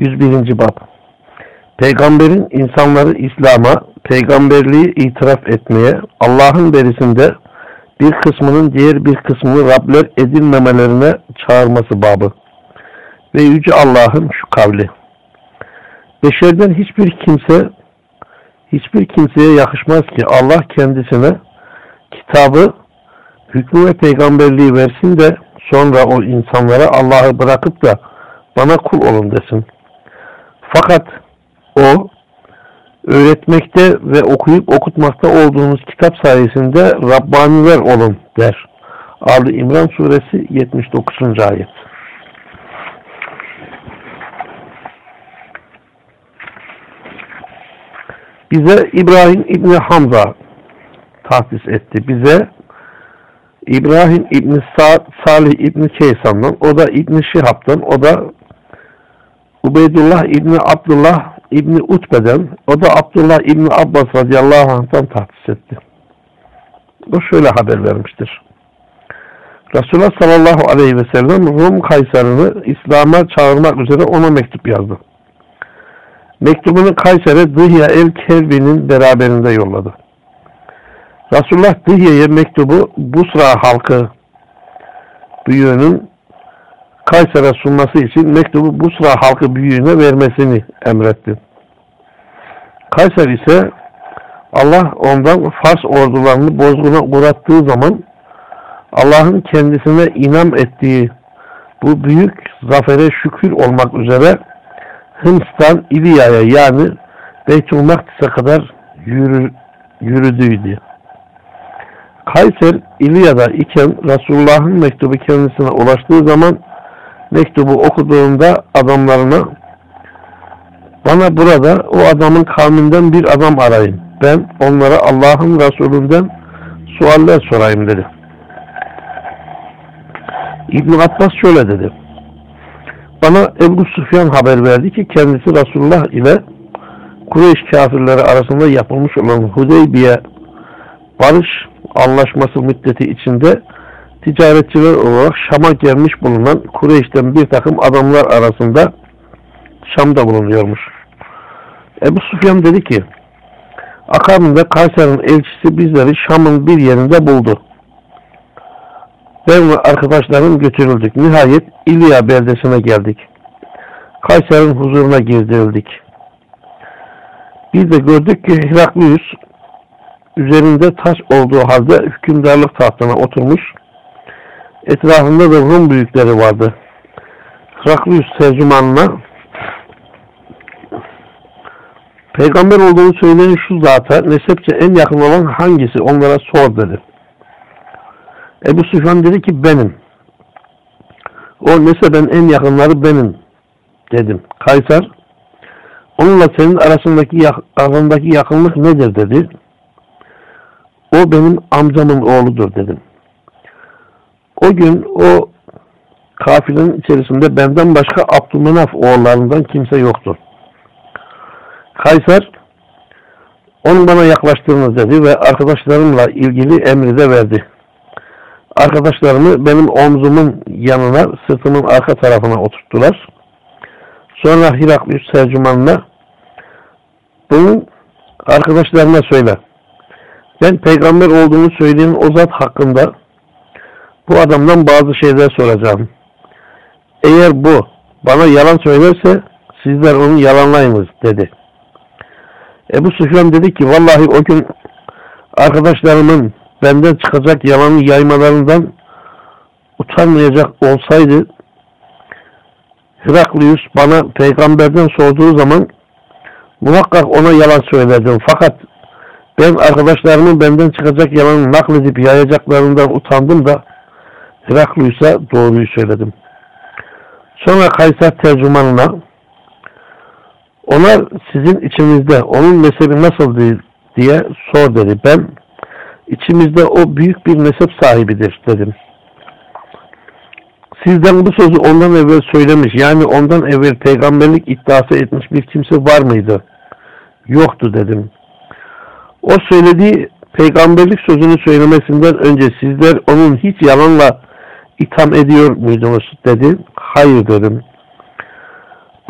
101. Bab Peygamberin insanları İslam'a, peygamberliği itiraf etmeye, Allah'ın berisinde bir kısmının diğer bir kısmını Rabler edinmemelerine çağırması babı. Ve Yüce Allah'ın şu kavli. Beşerden hiçbir kimse hiçbir kimseye yakışmaz ki Allah kendisine kitabı, hükmü ve peygamberliği versin de sonra o insanlara Allah'ı bırakıp da bana kul olun desin. Fakat o öğretmekte ve okuyup okutmakta olduğunuz kitap sayesinde Rabbaniler olun der. Ali İmran suresi 79. ayet. Bize İbrahim İbni Hamza tahsis etti. Bize İbrahim İbni Sa Salih İbni Keysan'dan, o da İbni Şihab'dan, o da Ubeydullah İbni Abdullah İbni Utbe'den, o da Abdullah İbni Abbas radıyallahu anh'tan tahsis etti. O şöyle haber vermiştir. Resulullah sallallahu aleyhi ve sellem Rum Kaysar'ını İslam'a çağırmak üzere ona mektup yazdı. Mektubunu Kayser'e Dıhya el-Kelbi'nin beraberinde yolladı. Resulullah Dıhya'ya mektubu Busra halkı büyüğünün Kayser'e sunması için mektubu Busra halkı büyüğüne vermesini emretti. Kayser ise Allah ondan Fars ordularını bozguna uğrattığı zaman Allah'ın kendisine inam ettiği bu büyük zafere şükür olmak üzere Hıms'tan İliya'ya yani Beytül Makdis'e kadar yürü, yürüdüydü. Kayser İliya'da iken Resulullah'ın mektubu kendisine ulaştığı zaman mektubu okuduğunda adamlarına bana burada o adamın kavminden bir adam arayın. Ben onlara Allah'ın Resulünden sualler sorayım dedi. İbn Abbas şöyle dedi. Bana Ebu Sufyan haber verdi ki kendisi Resulullah ile Kureyş kafirleri arasında yapılmış olan Hudeybiye barış anlaşması müddeti içinde ticaretçiler olarak Şam'a gelmiş bulunan Kureyş'ten bir takım adamlar arasında Şam'da bulunuyormuş. Ebu Sufyan dedi ki akabinde Kayser'in elçisi bizleri Şam'ın bir yerinde buldu. Ben ve arkadaşlarım götürüldük. Nihayet İlya beldesine geldik. Kayser'in huzuruna girdirildik. Biz de gördük ki Heraklius üzerinde taş olduğu halde hükümdarlık tahtına oturmuş. Etrafında da Rum büyükleri vardı. Heraklius tercümanına Peygamber olduğunu söyleyen şu zata nesepçe en yakın olan hangisi onlara sor dedi. Ebu Süfyan dedi ki benim. O neseben en yakınları benim dedim. Kaysar onunla senin arasındaki arasındaki yakınlık nedir dedi. O benim amcamın oğludur dedim. O gün o kafilenin içerisinde benden başka Abdülmenaf oğullarından kimse yoktu. Kaysar onun bana yaklaştığını dedi ve arkadaşlarımla ilgili emri de verdi. Arkadaşlarımı benim omzumun yanına, sırtımın arka tarafına oturttular. Sonra Hiraklius tercümanına bunun arkadaşlarına söyle. Ben peygamber olduğunu söyleyen o zat hakkında bu adamdan bazı şeyler soracağım. Eğer bu bana yalan söylerse sizler onu yalanlayınız dedi. Ebu Süfyan dedi ki vallahi o gün arkadaşlarımın benden çıkacak yalanı yaymalarından utanmayacak olsaydı Heraklius bana peygamberden sorduğu zaman muhakkak ona yalan söylerdim. Fakat ben arkadaşlarımın benden çıkacak yalanı nakledip yayacaklarından utandım da Heraklius'a doğruyu söyledim. Sonra Kaysar tercümanına onlar sizin içinizde onun mezhebi nasıl diye sor dedi. Ben içimizde o büyük bir mezhep sahibidir dedim. Sizden bu sözü ondan evvel söylemiş yani ondan evvel peygamberlik iddiası etmiş bir kimse var mıydı? Yoktu dedim. O söylediği peygamberlik sözünü söylemesinden önce sizler onun hiç yalanla itham ediyor muydunuz dedi. Hayır dedim.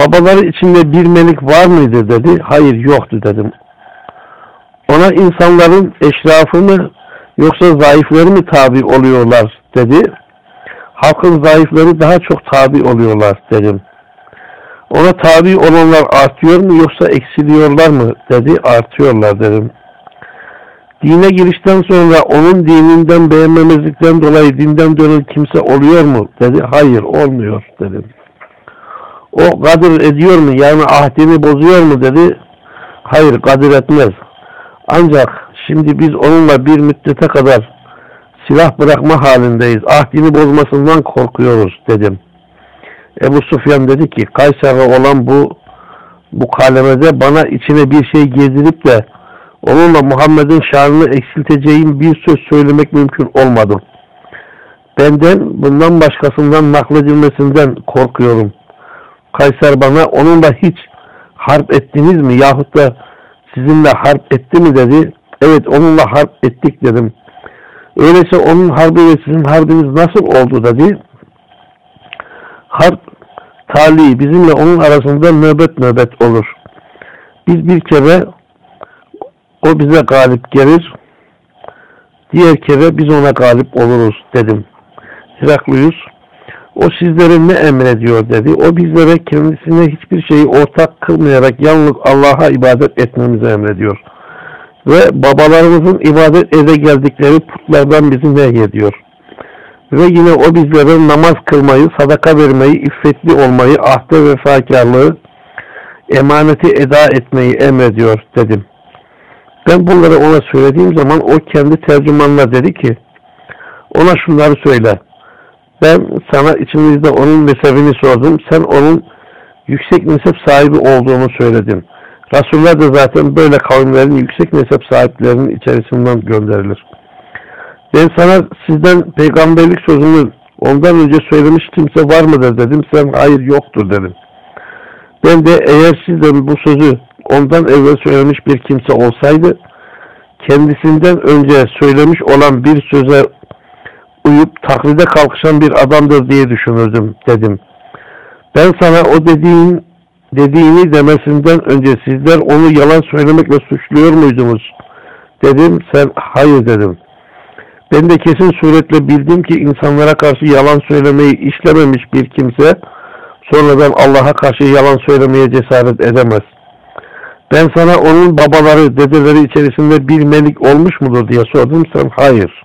Babaları içinde bir melik var mıydı dedi. Hayır yoktu dedim. Ona insanların eşrafı mı yoksa zayıfları mı tabi oluyorlar dedi. Halkın zayıfları daha çok tabi oluyorlar dedim. Ona tabi olanlar artıyor mu yoksa eksiliyorlar mı dedi. Artıyorlar dedim. Dine girişten sonra onun dininden beğenmemezlikten dolayı dinden dönen kimse oluyor mu dedi. Hayır olmuyor dedim. O kadir ediyor mu yani ahdini bozuyor mu dedi. Hayır kadir etmez. Ancak şimdi biz onunla bir müddete kadar silah bırakma halindeyiz. Ahdini bozmasından korkuyoruz dedim. Ebu Sufyan dedi ki Kaysar'a olan bu bu kalemede bana içine bir şey girdirip de onunla Muhammed'in şanını eksilteceğim bir söz söylemek mümkün olmadı. Benden bundan başkasından nakledilmesinden korkuyorum. Kaysar bana onunla hiç harp ettiniz mi yahut da sizinle harp etti mi dedi. Evet onunla harp ettik dedim. Öyleyse onun harbi ve sizin harbiniz nasıl oldu dedi. Harp tali bizimle onun arasında nöbet nöbet olur. Biz bir kere o bize galip gelir. Diğer kere biz ona galip oluruz dedim. Heraklıyız. O sizlere ne emrediyor dedi. O bizlere kendisine hiçbir şeyi ortak kılmayarak yalnız Allah'a ibadet etmemizi emrediyor. Ve babalarımızın ibadet ede geldikleri putlardan bizi nehyediyor. Ve yine o bizlere namaz kılmayı, sadaka vermeyi, iffetli olmayı, ahde vefakarlığı, emaneti eda etmeyi emrediyor dedim. Ben bunları ona söylediğim zaman o kendi tercümanla dedi ki ona şunları söyle. Ben sana içimizde onun mezhebini sordum. Sen onun yüksek mezhep sahibi olduğunu söyledin. Resuller de zaten böyle kavimlerin yüksek mezhep sahiplerinin içerisinden gönderilir. Ben sana sizden peygamberlik sözünü ondan önce söylemiş kimse var mıdır dedim. Sen hayır yoktur dedim. Ben de eğer sizden bu sözü ondan evvel söylemiş bir kimse olsaydı kendisinden önce söylemiş olan bir söze uyup taklide kalkışan bir adamdır diye düşünürdüm dedim. Ben sana o dediğin dediğini demesinden önce sizler onu yalan söylemekle suçluyor muydunuz? Dedim sen hayır dedim. Ben de kesin suretle bildim ki insanlara karşı yalan söylemeyi işlememiş bir kimse sonradan Allah'a karşı yalan söylemeye cesaret edemez. Ben sana onun babaları, dedeleri içerisinde bir melik olmuş mudur diye sordum. Sen hayır.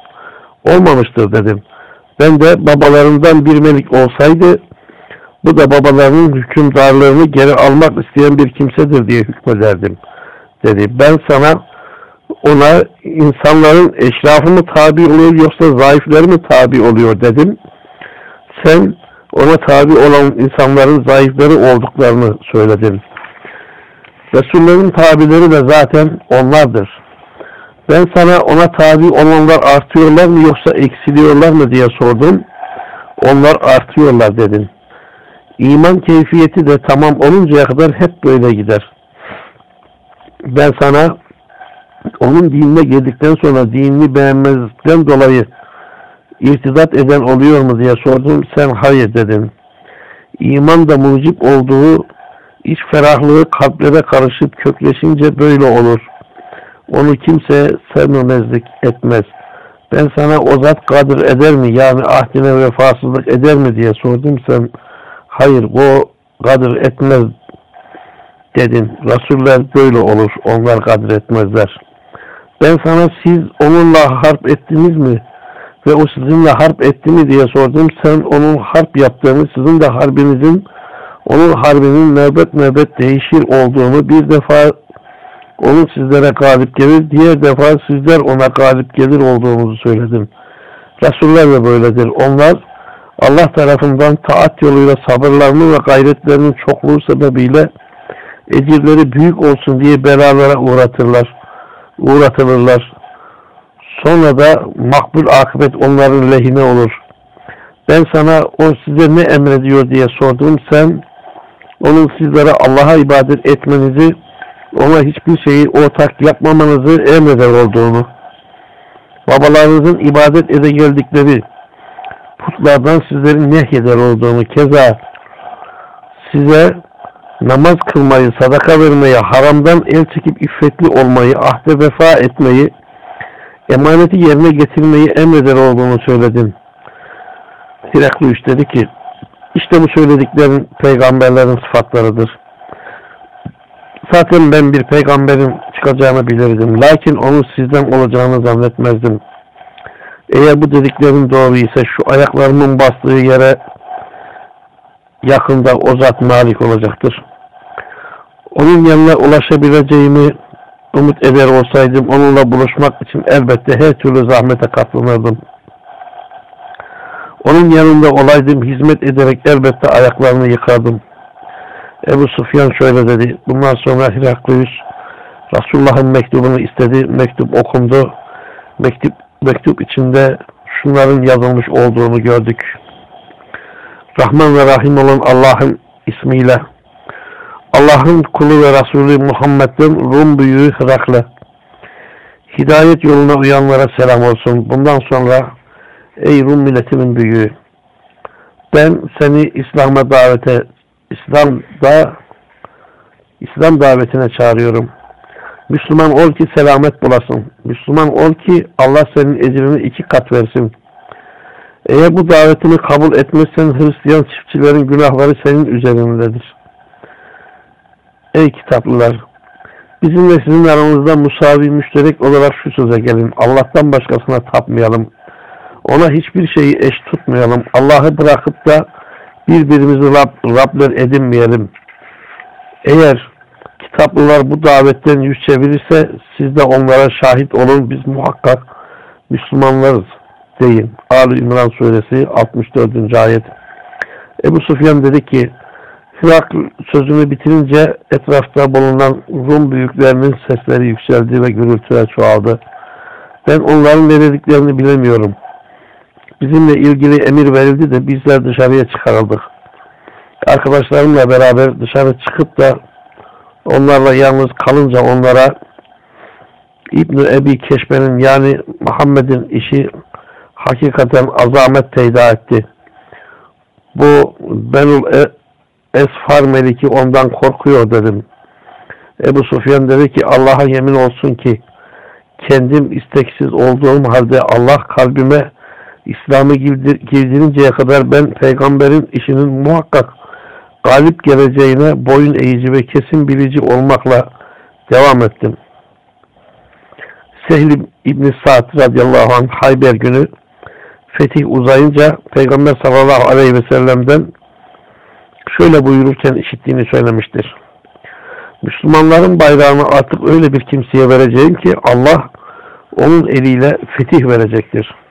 Olmamıştır dedim. Ben de babalarından bir melik olsaydı bu da babalarının hükümdarlığını geri almak isteyen bir kimsedir diye hükmederdim dedi. Ben sana ona insanların eşrafı mı tabi oluyor yoksa zayıfları mı tabi oluyor dedim. Sen ona tabi olan insanların zayıfları olduklarını söyledin. Resullerin tabileri de zaten onlardır. Ben sana ona tabi olanlar artıyorlar mı yoksa eksiliyorlar mı diye sordum. Onlar artıyorlar dedin. İman keyfiyeti de tamam oluncaya kadar hep böyle gider. Ben sana onun dinine girdikten sonra dinini beğenmezlikten dolayı irtidat eden oluyor mu diye sordum. Sen hayır dedin. İman da mucip olduğu iç ferahlığı kalplere karışıp kökleşince böyle olur. Onu kimse sevmemezlik etmez. Ben sana o zat kadir eder mi? Yani ahdine vefasızlık eder mi diye sordum. Sen hayır o kadir etmez dedin. Resuller böyle olur. Onlar kadir etmezler. Ben sana siz onunla harp ettiniz mi? Ve o sizinle harp etti mi diye sordum. Sen onun harp yaptığını, sizin de harbinizin onun harbinin nöbet nöbet değişir olduğunu bir defa onun sizlere galip gelir, diğer defa sizler ona galip gelir olduğumuzu söyledim. Resuller de böyledir. Onlar Allah tarafından taat yoluyla sabırlarının ve gayretlerinin çokluğu sebebiyle ecirleri büyük olsun diye belalara uğratırlar. Uğratılırlar. Sonra da makbul akıbet onların lehine olur. Ben sana o size ne emrediyor diye sordum. Sen onun sizlere Allah'a ibadet etmenizi, ona hiçbir şeyi ortak yapmamanızı emreder olduğunu, babalarınızın ibadet ede geldikleri putlardan sizlerin nehyeder olduğunu, keza size namaz kılmayı, sadaka vermeyi, haramdan el çekip iffetli olmayı, ahde vefa etmeyi, emaneti yerine getirmeyi emreder olduğunu söyledin. Heraklius dedi ki, işte bu söylediklerin peygamberlerin sıfatlarıdır. Zaten ben bir peygamberin çıkacağını bilirdim. Lakin onun sizden olacağını zannetmezdim. Eğer bu dediklerin doğru ise şu ayaklarımın bastığı yere yakında o zat malik olacaktır. Onun yanına ulaşabileceğimi umut eder olsaydım onunla buluşmak için elbette her türlü zahmete katlanırdım. Onun yanında olaydım hizmet ederek elbette ayaklarını yıkardım. Ebu Sufyan şöyle dedi. Bundan sonra Heraklius Resulullah'ın mektubunu istedi. Mektup okundu. Mektup, mektup içinde şunların yazılmış olduğunu gördük. Rahman ve Rahim olan Allah'ın ismiyle Allah'ın kulu ve Resulü Muhammed'in Rum büyüğü Hırakle Hidayet yoluna uyanlara selam olsun. Bundan sonra ey Rum milletinin büyüğü ben seni İslam'a davete İslam'da İslam davetine çağırıyorum. Müslüman ol ki selamet bulasın. Müslüman ol ki Allah senin ecrini iki kat versin. Eğer bu davetini kabul etmezsen Hristiyan çiftçilerin günahları senin üzerindedir. Ey kitaplılar! Bizimle sizin aranızda musavi müşterek olarak şu söze gelin. Allah'tan başkasına tapmayalım. Ona hiçbir şeyi eş tutmayalım. Allah'ı bırakıp da birbirimizi Rab, Rabler edinmeyelim. Eğer kitaplılar bu davetten yüz çevirirse siz de onlara şahit olun. Biz muhakkak Müslümanlarız deyin. Ali İmran suresi 64. ayet. Ebu Sufyan dedi ki Hirak sözünü bitirince etrafta bulunan Rum büyüklerinin sesleri yükseldi ve gürültüler çoğaldı. Ben onların ne dediklerini bilemiyorum. Bizimle ilgili emir verildi de bizler dışarıya çıkarıldık. Arkadaşlarımla beraber dışarı çıkıp da onlarla yalnız kalınca onlara İbn Ebi Keşme'nin yani Muhammed'in işi hakikaten azamet peyda etti. Bu Benul e Esfar Meliki ondan korkuyor dedim. Ebu Sufyan dedi ki Allah'a yemin olsun ki kendim isteksiz olduğum halde Allah kalbime İslam'ı girdirinceye kadar ben peygamberin işinin muhakkak galip geleceğine boyun eğici ve kesin bilici olmakla devam ettim. Sehl İbn Sa'd radıyallahu anh Hayber günü fetih uzayınca Peygamber sallallahu aleyhi ve sellem'den şöyle buyururken işittiğini söylemiştir. Müslümanların bayrağını artık öyle bir kimseye vereceğim ki Allah onun eliyle fetih verecektir.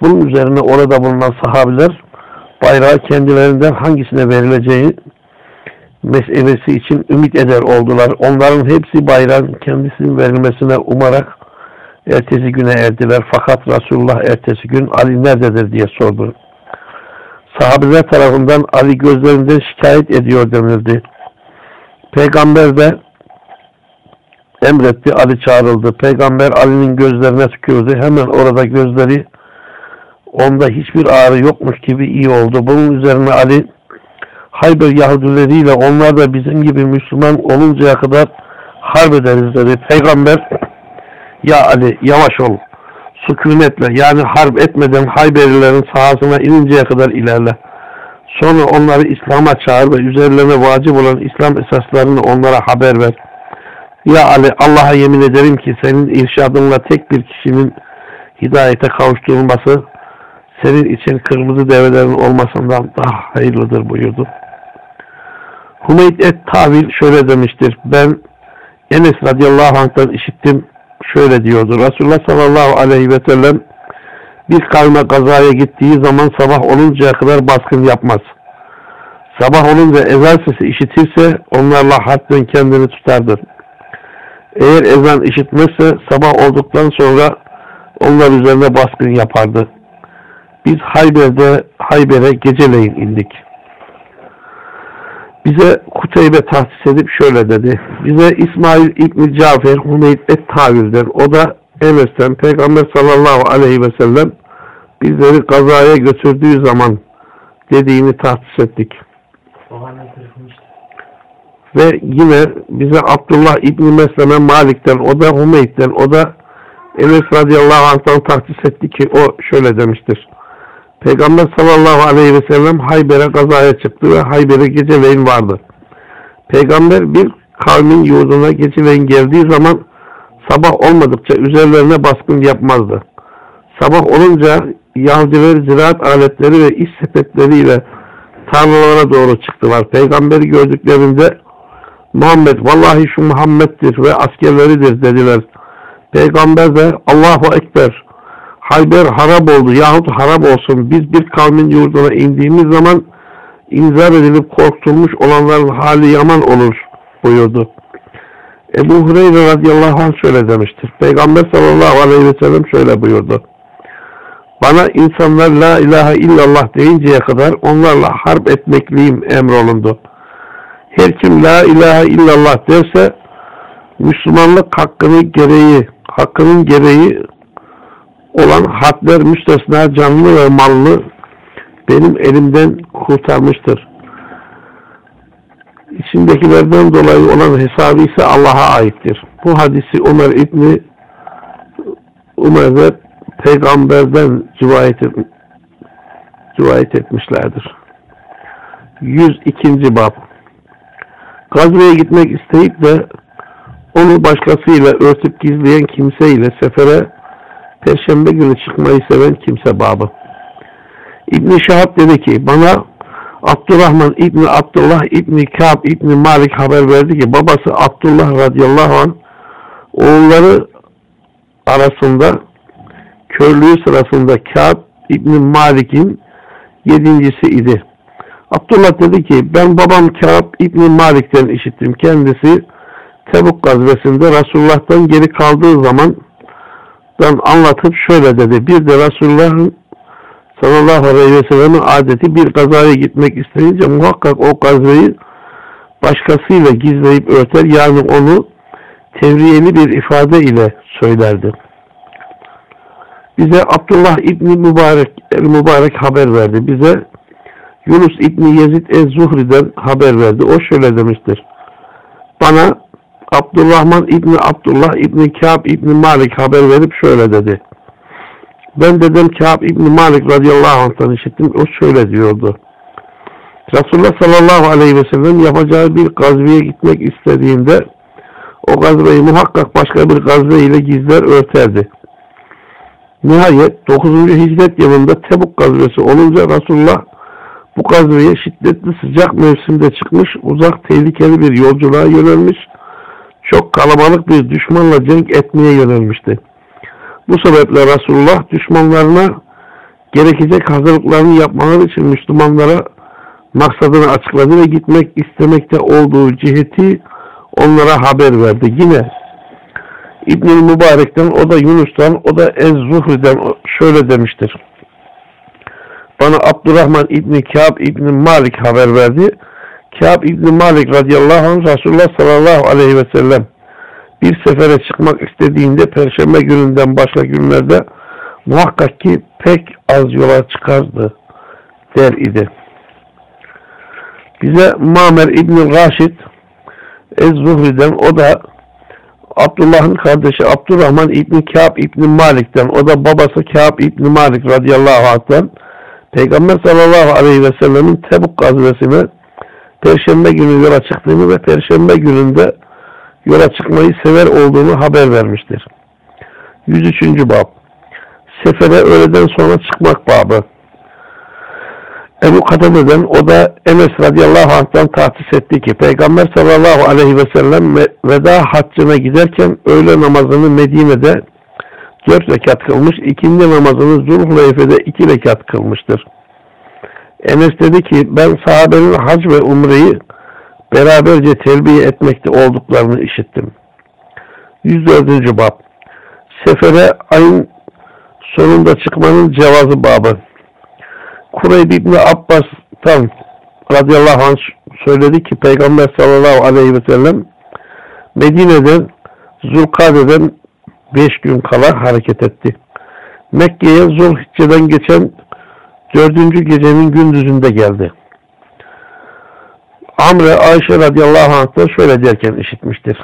Bunun üzerine orada bulunan sahabiler bayrağı kendilerinden hangisine verileceği meselesi için ümit eder oldular. Onların hepsi bayrağın kendisinin verilmesine umarak ertesi güne erdiler. Fakat Resulullah ertesi gün Ali nerededir diye sordu. Sahabeler tarafından Ali gözlerinden şikayet ediyor denildi. Peygamber de emretti. Ali çağrıldı. Peygamber Ali'nin gözlerine tükürdü. Hemen orada gözleri onda hiçbir ağrı yokmuş gibi iyi oldu. Bunun üzerine Ali Hayber Yahudileriyle onlar da bizim gibi Müslüman oluncaya kadar harp ederiz dedi. Peygamber ya Ali yavaş ol sükunetle yani harp etmeden Hayberilerin sahasına ininceye kadar ilerle. Sonra onları İslam'a çağır ve üzerlerine vacip olan İslam esaslarını onlara haber ver. Ya Ali Allah'a yemin ederim ki senin irşadınla tek bir kişinin hidayete kavuşturulması senin için kırmızı develerin olmasından daha hayırlıdır buyurdu. Hümeyd et Tavil şöyle demiştir. Ben Enes radıyallahu anh'tan işittim. Şöyle diyordu. Resulullah sallallahu aleyhi ve sellem bir kavme kazaya gittiği zaman sabah oluncaya kadar baskın yapmaz. Sabah olunca ezan sesi işitirse onlarla harpten kendini tutardı. Eğer ezan işitmezse sabah olduktan sonra onlar üzerine baskın yapardı. Biz Hayber'de Hayber'e geceleyin indik. Bize Kuteybe tahsis edip şöyle dedi. Bize İsmail İbni Cafer Hümeyd et-Tavir'den o da Enes'ten Peygamber sallallahu aleyhi ve sellem bizleri kazaya götürdüğü zaman dediğini tahsis ettik. Ve yine bize Abdullah İbni Mesleme Malik'ten, o da Hümeyd'den, o da Enes radıyallahu anh'tan tahsis etti ki o şöyle demiştir. Peygamber sallallahu aleyhi ve sellem Hayber'e gazaya çıktı ve Hayber'e geceleyin vardı. Peygamber bir kavmin yurduna geceleyin geldiği zaman sabah olmadıkça üzerlerine baskın yapmazdı. Sabah olunca Yahudiler ziraat aletleri ve iş sepetleriyle tarlalara doğru çıktılar. Peygamberi gördüklerinde Muhammed vallahi şu Muhammed'dir ve askerleridir dediler. Peygamber de Allahu Ekber Hayber harap oldu yahut harap olsun biz bir kavmin yurduna indiğimiz zaman inzar edilip korkutulmuş olanların hali yaman olur buyurdu. Ebu Hureyre radıyallahu anh şöyle demiştir. Peygamber sallallahu aleyhi ve sellem şöyle buyurdu. Bana insanlar la ilahe illallah deyinceye kadar onlarla harp etmekliyim emrolundu. Her kim la ilahe illallah derse Müslümanlık hakkını gereği, hakkının gereği olan hadler müstesna canlı ve mallı benim elimden kurtarmıştır. İçindekilerden dolayı olan hesabı ise Allah'a aittir. Bu hadisi Ömer İbni Ömer ve peygamberden rivayet, et, rivayet etmişlerdir. 102. bab Gazveye gitmek isteyip de onu başkasıyla örtüp gizleyen kimseyle sefere perşembe günü çıkmayı seven kimse babı. İbni Şahab dedi ki bana Abdurrahman İbni Abdullah İbni Kâb İbni Malik haber verdi ki babası Abdullah radıyallahu anh oğulları arasında körlüğü sırasında Kâb İbni Malik'in yedincisi idi. Abdullah dedi ki ben babam Kâb İbni Malik'ten işittim. Kendisi Tebuk gazvesinde Resulullah'tan geri kaldığı zaman anlatıp şöyle dedi. Bir de Resulullah'ın sallallahu aleyhi ve sellem'in adeti bir gazaya gitmek isteyince muhakkak o gazveyi başkasıyla gizleyip örter yani onu tevriyeli bir ifade ile söylerdi. Bize Abdullah İbni Mübarek, Mübarek haber verdi. Bize Yunus İbni Yezid Ez-Zuhri'den haber verdi. O şöyle demiştir. Bana Abdurrahman İbni Abdullah İbni Kâb İbni Malik haber verip şöyle dedi. Ben dedim Kâb İbni Malik radıyallahu anh'tan işittim. O şöyle diyordu. Resulullah sallallahu aleyhi ve sellem yapacağı bir gazveye gitmek istediğinde o gazveyi muhakkak başka bir gazve ile gizler örterdi. Nihayet 9. hicret yılında Tebuk gazvesi olunca Resulullah bu gazveye şiddetli sıcak mevsimde çıkmış, uzak tehlikeli bir yolculuğa yönelmiş, çok kalabalık bir düşmanla cenk etmeye yönelmişti. Bu sebeple Resulullah düşmanlarına gerekecek hazırlıklarını yapmaları için Müslümanlara maksadını açıkladı ve gitmek istemekte olduğu ciheti onlara haber verdi. Yine İbnül Mübarek'ten, o da Yunus'tan, o da Ez-Zuhri'den şöyle demiştir. Bana Abdurrahman İbni Kâb İbni Malik haber verdi. Kâb İbni Malik radıyallahu anh Resulullah sallallahu aleyhi ve sellem bir sefere çıkmak istediğinde Perşembe gününden başka günlerde muhakkak ki pek az yola çıkardı der idi. Bize Mamer İbni Raşid Ez-Zuhri'den o da Abdullah'ın kardeşi Abdurrahman İbni Kâb İbni Malik'ten o da babası Kâb İbni Malik radıyallahu anh'tan Peygamber sallallahu aleyhi ve sellemin Tebuk gazvesine Perşembe günü yola çıktığını ve Perşembe gününde yola çıkmayı sever olduğunu haber vermiştir. 103. Bab Sefere öğleden sonra çıkmak babı Ebu Katade'den o da Enes radıyallahu anh'tan tahsis etti ki Peygamber sallallahu aleyhi ve sellem veda haccına giderken öğle namazını Medine'de dört rekat kılmış, ikindi namazını Zulhuleyfe'de iki rekat kılmıştır. Enes dedi ki ben sahabenin hac ve umreyi beraberce telbiye etmekte olduklarını işittim. 104. Bab Sefere ayın sonunda çıkmanın cevazı babı Kureyb İbni Abbas'tan radıyallahu anh söyledi ki Peygamber sallallahu aleyhi ve sellem Medine'den Zulkade'den beş gün kala hareket etti. Mekke'ye Zulhicce'den geçen dördüncü gecenin gündüzünde geldi. Amre Ayşe radıyallahu anh'ta şöyle derken işitmiştir.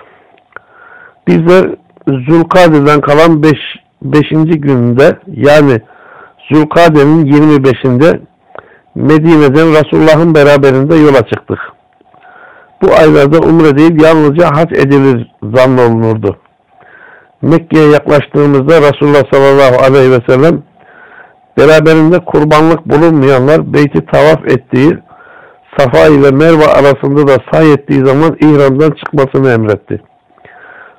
Bizler Zulkade'den kalan 5. Beş, günde yani Zulkade'nin 25'inde Medine'den Resulullah'ın beraberinde yola çıktık. Bu aylarda umre değil yalnızca hac edilir zannolunurdu. Mekke'ye yaklaştığımızda Resulullah sallallahu aleyhi ve sellem beraberinde kurbanlık bulunmayanlar beyti tavaf ettiği Safa ile Merve arasında da say ettiği zaman ihramdan çıkmasını emretti.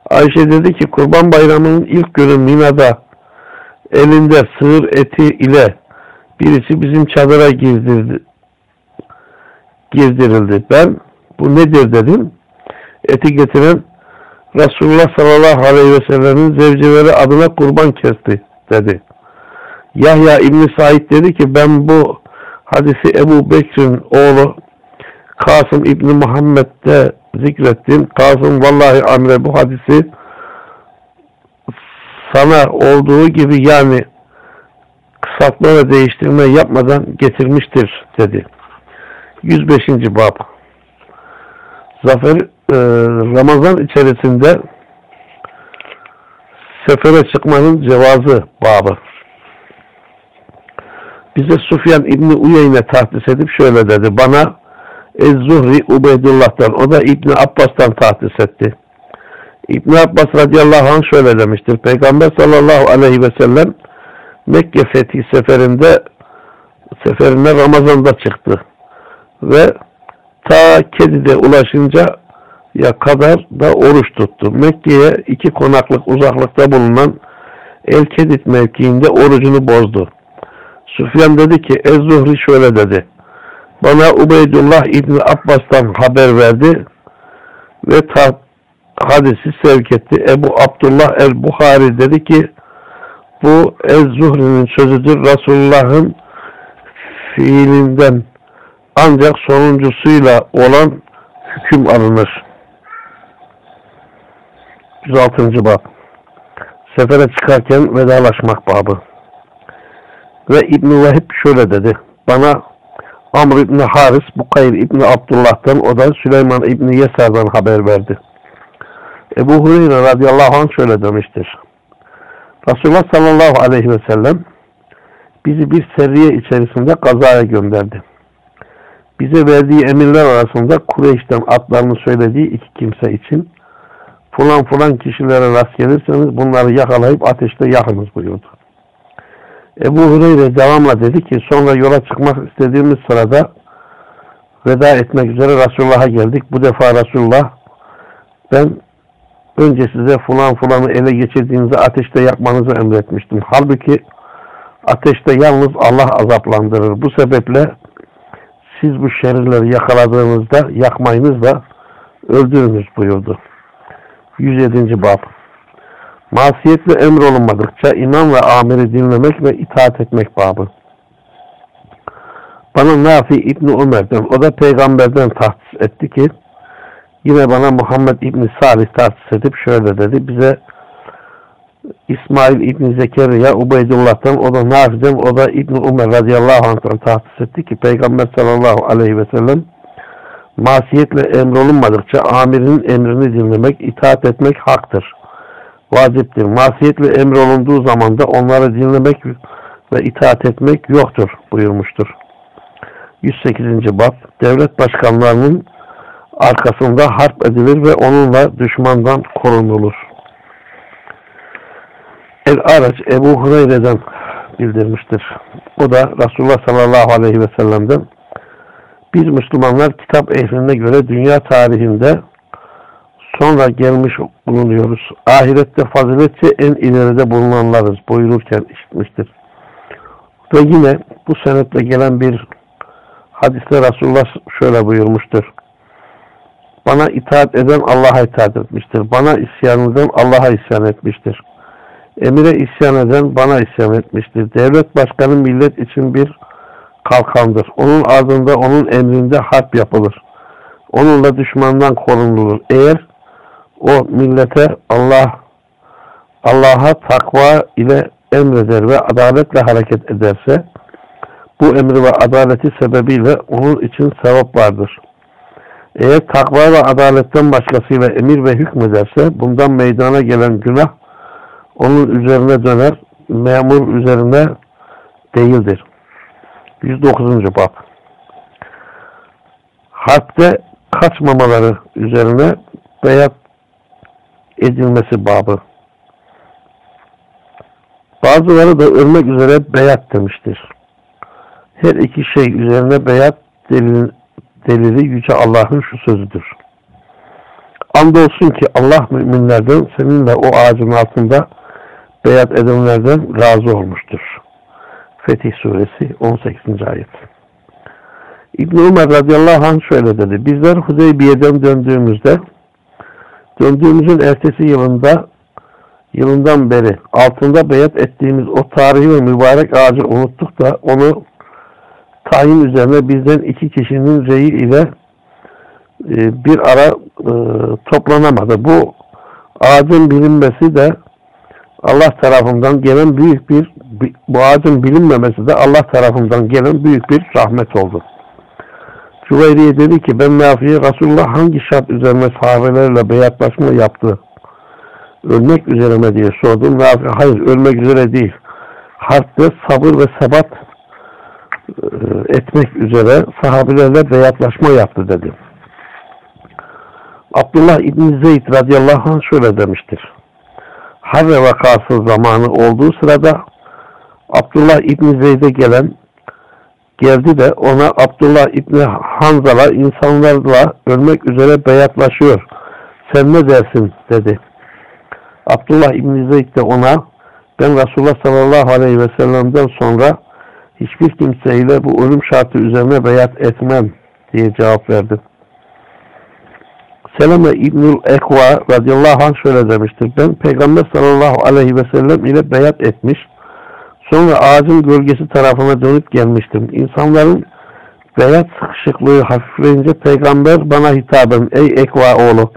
Ayşe dedi ki kurban bayramının ilk günü Mina'da elinde sığır eti ile birisi bizim çadıra girdirdi, girdirildi. Ben bu nedir dedim. Eti getiren Resulullah sallallahu aleyhi ve sellemin zevceleri adına kurban kesti dedi. Yahya İbni Said dedi ki ben bu hadisi Ebu Bekir'in oğlu Kasım İbni Muhammed'de zikrettim. Kasım vallahi Amre bu hadisi sana olduğu gibi yani kısaltma ve değiştirme yapmadan getirmiştir dedi. 105. bab Zafer e, Ramazan içerisinde sefere çıkmanın cevazı babı. Bize Sufyan İbni Uyeyne tahdis edip şöyle dedi. Bana Ez-Zuhri Ubeydullah'tan o da İbni Abbas'tan tahdis etti. İbni Abbas radıyallahu anh şöyle demiştir. Peygamber sallallahu aleyhi ve sellem Mekke fethi seferinde seferine Ramazan'da çıktı. Ve ta Kedi'de ulaşınca ya kadar da oruç tuttu. Mekke'ye iki konaklık uzaklıkta bulunan El Kedit mevkiinde orucunu bozdu. Süfyan dedi ki Ez-Zuhri şöyle dedi. Bana Ubeydullah İbni Abbas'tan haber verdi ve ta hadisi sevk etti. Ebu Abdullah el-Buhari dedi ki bu Ez-Zuhri'nin sözüdür. Resulullah'ın fiilinden ancak sonuncusuyla olan hüküm alınır. 106. bab Sefere çıkarken vedalaşmak babı. Ve İbn-i Vehib şöyle dedi. Bana Amr İbni Haris, Bukayr İbni Abdullah'tan, o da Süleyman İbni Yesar'dan haber verdi. Ebu Hureyre radıyallahu anh şöyle demiştir. Resulullah sallallahu aleyhi ve sellem bizi bir seriye içerisinde kazaya gönderdi. Bize verdiği emirler arasında Kureyş'ten atlarını söylediği iki kimse için falan falan kişilere rast gelirseniz bunları yakalayıp ateşte yakınız buyurdu. Ebu Hureyre devamla dedi ki sonra yola çıkmak istediğimiz sırada veda etmek üzere Resulullah'a geldik. Bu defa Resulullah ben önce size fulan fulanı ele geçirdiğinizde ateşte yakmanızı emretmiştim. Halbuki ateşte yalnız Allah azaplandırır. Bu sebeple siz bu şerirleri yakaladığınızda yakmayınız da öldürünüz buyurdu. 107. Bab Masiyetle emrolunmadıkça imam ve amiri dinlemek ve itaat etmek babı. Bana Nafi İbni Ömer'den, o da peygamberden tahsis etti ki, yine bana Muhammed İbni Salih tahsis edip şöyle dedi, bize İsmail İbni Zekeriya Ubeydullah'tan, o da Nafi'den, o da İbni Ömer radıyallahu anh'tan tahsis etti ki, Peygamber sallallahu aleyhi ve sellem, masiyetle emrolunmadıkça amirinin emrini dinlemek, itaat etmek haktır vaciptir. Masiyetle emrolunduğu zaman da onları dinlemek ve itaat etmek yoktur buyurmuştur. 108. Bab Devlet başkanlarının arkasında harp edilir ve onunla düşmandan korunulur. El-Araç Ebu Hureyre'den bildirmiştir. O da Resulullah sallallahu aleyhi ve sellem'den biz Müslümanlar kitap ehline göre dünya tarihinde sonra gelmiş bulunuyoruz. Ahirette faziletçe en ileride bulunanlarız buyururken işitmiştir. Ve yine bu senetle gelen bir hadiste Resulullah şöyle buyurmuştur. Bana itaat eden Allah'a itaat etmiştir. Bana isyan eden Allah'a isyan etmiştir. Emire isyan eden bana isyan etmiştir. Devlet başkanı millet için bir kalkandır. Onun ardında onun emrinde harp yapılır. Onunla düşmandan korunulur. Eğer o millete Allah Allah'a takva ile emreder ve adaletle hareket ederse bu emri ve adaleti sebebiyle onun için sevap vardır. Eğer takva ve adaletten başkasıyla emir ve hükmederse bundan meydana gelen günah onun üzerine döner, memur üzerine değildir. 109. bab Harpte kaçmamaları üzerine beyat edilmesi babı. Bazıları da ölmek üzere beyat demiştir. Her iki şey üzerine beyat delil, delili Yüce Allah'ın şu sözüdür. Andolsun ki Allah müminlerden seninle o ağacın altında beyat edenlerden razı olmuştur. Fetih Suresi 18. ayet. İbn Ömer radıyallahu anh şöyle dedi. Bizler Hudeybiye'den döndüğümüzde döndüğümüzün ertesi yılında yılından beri altında beyat ettiğimiz o tarihi ve mübarek ağacı unuttuk da onu tayin üzerine bizden iki kişinin reyi ile e, bir ara e, toplanamadı. Bu ağacın bilinmesi de Allah tarafından gelen büyük bir bu ağacın bilinmemesi de Allah tarafından gelen büyük bir rahmet oldu. Cüveyriye dedi ki ben Nafi'ye Resulullah hangi şart üzerine sahabelerle beyatlaşma yaptı? Ölmek üzere mi diye sordum. Nafi hayır ölmek üzere değil. Harpte sabır ve sebat e, etmek üzere sahabelerle beyatlaşma yaptı dedi. Abdullah İbni Zeyd radıyallahu anh şöyle demiştir. Harre vakası zamanı olduğu sırada Abdullah İbni Zeyd'e gelen geldi de ona Abdullah İbni Hanzala insanlarla ölmek üzere beyatlaşıyor. Sen ne dersin dedi. Abdullah İbni Zeyd de ona ben Resulullah sallallahu aleyhi ve sellem'den sonra hiçbir kimseyle bu ölüm şartı üzerine beyat etmem diye cevap verdi. Seleme İbnül Ekva radıyallahu anh şöyle demiştir. Ben Peygamber sallallahu aleyhi ve sellem ile beyat etmiş. Sonra ağacın gölgesi tarafına dönüp gelmiştim. İnsanların beyat sıkışıklığı hafifleyince peygamber bana hitaben ey Ekva oğlu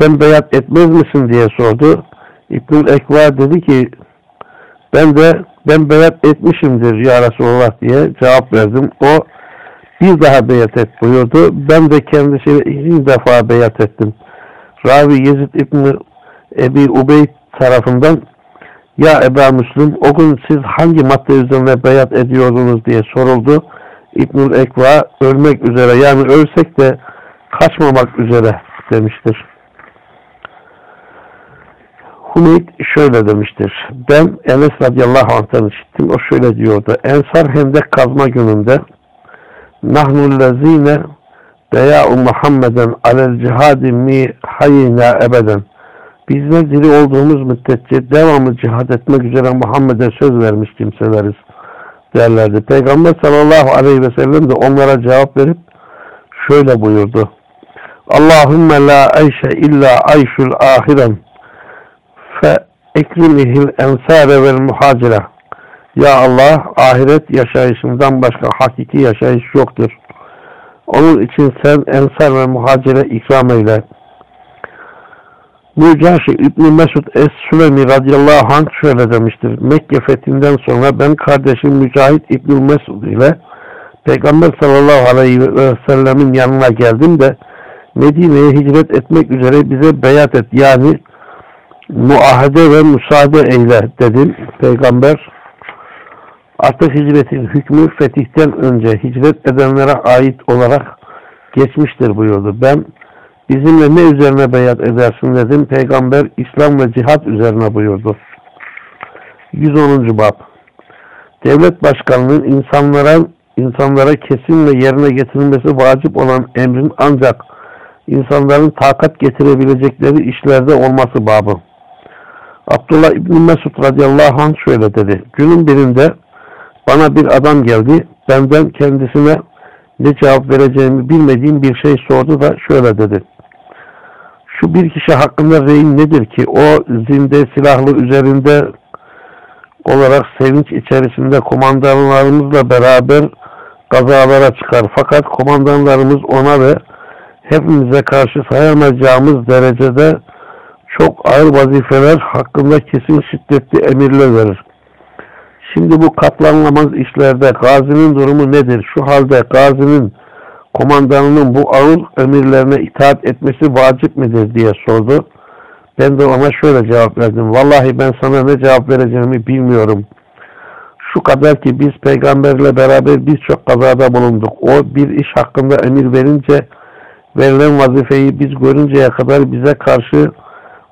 sen beyat etmez misin diye sordu. İbnül Ekva dedi ki ben de ben beyat etmişimdir ya Resulullah diye cevap verdim. O bir daha beyat et buyurdu. Ben de kendisine ikinci defa beyat ettim. Ravi Yezid İbni Ebi Ubeyd tarafından ya Eba Müslüm o gün siz hangi madde üzerine beyat ediyordunuz diye soruldu. İbnül Ekva ölmek üzere yani ölsek de kaçmamak üzere demiştir. Humeyd şöyle demiştir. Ben Enes radıyallahu anh'tan işittim. O şöyle diyordu. Ensar Hendek kazma gününde Nahnullezine beya'u Muhammeden alel cihadi mi hayina ebeden Bizler diri olduğumuz müddetçe devamlı cihad etmek üzere Muhammed'e söz vermiş kimseleriz derlerdi. Peygamber sallallahu aleyhi ve sellem de onlara cevap verip şöyle buyurdu. Allahümme la ayşe illa ayşul ahiren fe ekrimihil ensare vel muhacire. Ya Allah ahiret yaşayışından başka hakiki yaşayış yoktur. Onun için sen ensar ve muhacire ikram eyle. Mücaşi İbni Mesud Es-Sülemi radıyallahu anh şöyle demiştir. Mekke fethinden sonra ben kardeşim Mücahit İbni Mesud ile Peygamber sallallahu aleyhi ve sellemin yanına geldim de Medine'ye hicret etmek üzere bize beyat et. Yani muahede ve müsaade eyle dedim. Peygamber artık hicretin hükmü fetihten önce hicret edenlere ait olarak geçmiştir buyurdu. Ben bizimle ne üzerine beyat edersin dedim. Peygamber İslam ve cihat üzerine buyurdu. 110. Bab Devlet başkanının insanlara insanlara kesin ve yerine getirilmesi vacip olan emrin ancak insanların takat getirebilecekleri işlerde olması babı. Abdullah İbni Mesud radıyallahu anh şöyle dedi. Günün birinde bana bir adam geldi. Benden kendisine ne cevap vereceğimi bilmediğim bir şey sordu da şöyle dedi. Şu bir kişi hakkında reyin nedir ki o zinde silahlı üzerinde olarak sevinç içerisinde komandanlarımızla beraber kazalara çıkar. Fakat komandanlarımız ona ve hepimize karşı sayamayacağımız derecede çok ağır vazifeler hakkında kesin şiddetli emirler verir. Şimdi bu katlanılamaz işlerde gazinin durumu nedir? Şu halde gazinin komandanının bu ağır emirlerine itaat etmesi vacip midir diye sordu. Ben de ona şöyle cevap verdim. Vallahi ben sana ne cevap vereceğimi bilmiyorum. Şu kadar ki biz peygamberle beraber birçok kazada bulunduk. O bir iş hakkında emir verince verilen vazifeyi biz görünceye kadar bize karşı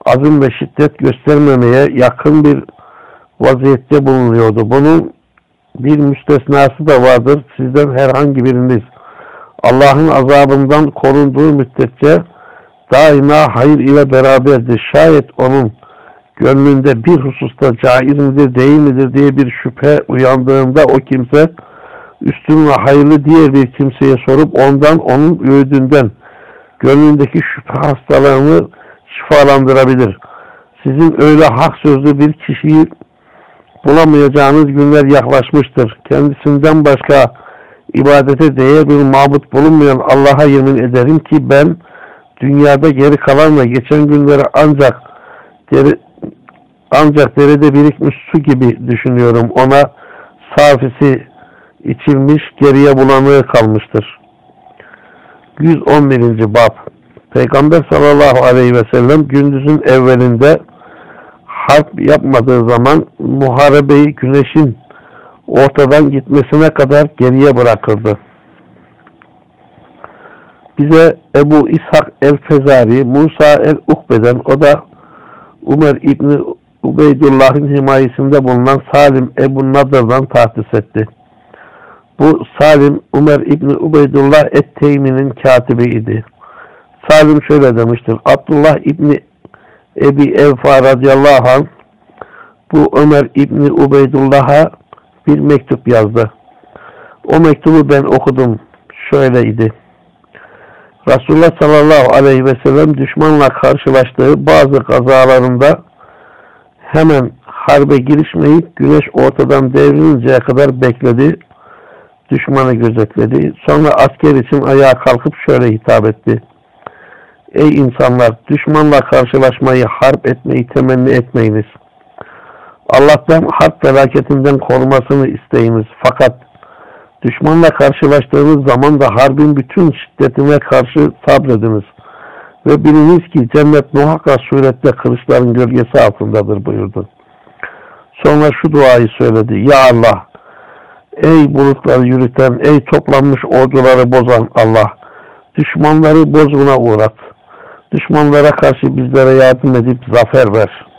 azim ve şiddet göstermemeye yakın bir vaziyette bulunuyordu. Bunun bir müstesnası da vardır. Sizden herhangi biriniz Allah'ın azabından korunduğu müddetçe daima hayır ile beraberdir. Şayet onun gönlünde bir hususta caiz midir değil midir diye bir şüphe uyandığında o kimse üstün hayırlı diğer bir kimseye sorup ondan onun öğüdünden gönlündeki şüphe hastalarını şifalandırabilir. Sizin öyle hak sözlü bir kişiyi bulamayacağınız günler yaklaşmıştır. Kendisinden başka ibadete değer bir mabut bulunmayan Allah'a yemin ederim ki ben dünyada geri kalanla geçen günleri ancak deri, ancak derede birikmiş su gibi düşünüyorum. Ona safisi içilmiş geriye bulanığı kalmıştır. 111. Bab Peygamber sallallahu aleyhi ve sellem gündüzün evvelinde harp yapmadığı zaman muharebeyi güneşin ortadan gitmesine kadar geriye bırakırdı. Bize Ebu İshak el-Fezari, Musa el-Ukbe'den, o da Umer İbni Ubeydullah'ın himayesinde bulunan Salim Ebu Nadır'dan tahsis etti. Bu Salim, Umer İbni Ubeydullah et-Teymi'nin katibiydi. Salim şöyle demiştir. Abdullah İbni Ebi Evfa radıyallahu anh bu Ömer İbni Ubeydullah'a bir mektup yazdı. O mektubu ben okudum. Şöyleydi. Resulullah sallallahu aleyhi ve sellem düşmanla karşılaştığı bazı kazalarında hemen harbe girişmeyip güneş ortadan devrilinceye kadar bekledi. Düşmanı gözetledi. Sonra asker için ayağa kalkıp şöyle hitap etti. Ey insanlar! Düşmanla karşılaşmayı, harp etmeyi temenni etmeyiniz. Allah'tan harp felaketinden korumasını isteyiniz. Fakat düşmanla karşılaştığınız zaman da harbin bütün şiddetine karşı sabrediniz. Ve biliniz ki cennet muhakkak surette kılıçların gölgesi altındadır buyurdu. Sonra şu duayı söyledi. Ya Allah! Ey bulutları yürüten, ey toplanmış orduları bozan Allah! Düşmanları bozguna uğrat. Düşmanlara karşı bizlere yardım edip zafer ver.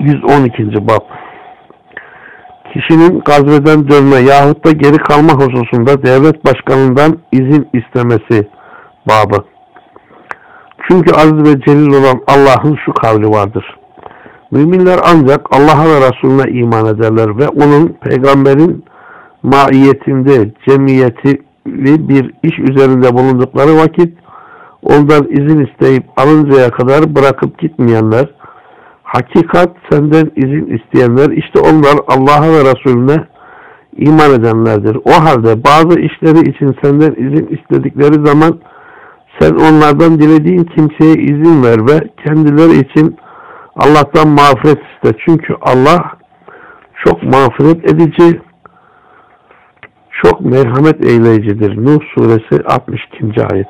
112. Bab Kişinin gazveden dönme yahut da geri kalma hususunda devlet başkanından izin istemesi babı. Çünkü aziz ve celil olan Allah'ın şu kavli vardır. Müminler ancak Allah'a ve Resulüne iman ederler ve onun peygamberin maiyetinde cemiyeti bir iş üzerinde bulundukları vakit ondan izin isteyip alıncaya kadar bırakıp gitmeyenler hakikat senden izin isteyenler işte onlar Allah'a ve Resulüne iman edenlerdir. O halde bazı işleri için senden izin istedikleri zaman sen onlardan dilediğin kimseye izin ver ve kendileri için Allah'tan mağfiret iste. Çünkü Allah çok mağfiret edici, çok merhamet eyleyicidir. Nuh suresi 62. ayet.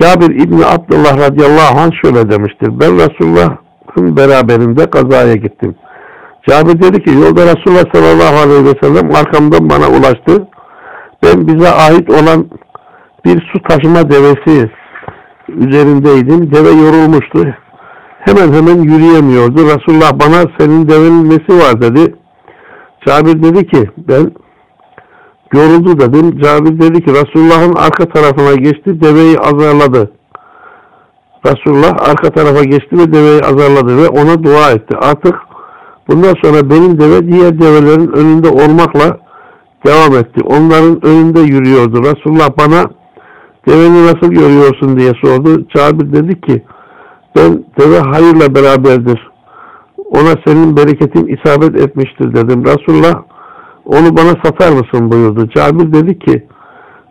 Cabir İbni Abdullah radıyallahu anh şöyle demiştir. Ben Resulullah'ın beraberinde kazaya gittim. Cabir dedi ki yolda Resulullah sallallahu aleyhi ve sellem arkamdan bana ulaştı. Ben bize ait olan bir su taşıma devesi üzerindeydim. Deve yorulmuştu. Hemen hemen yürüyemiyordu. Resulullah bana senin devenin nesi var dedi. Cabir dedi ki ben yoruldu dedim. Cabir dedi ki Resulullah'ın arka tarafına geçti deveyi azarladı. Resulullah arka tarafa geçti ve deveyi azarladı ve ona dua etti. Artık bundan sonra benim deve diğer develerin önünde olmakla devam etti. Onların önünde yürüyordu. Resulullah bana deveni nasıl görüyorsun diye sordu. Cabir dedi ki ben deve hayırla beraberdir. Ona senin bereketin isabet etmiştir dedim. Resulullah onu bana satar mısın buyurdu. Cabir dedi ki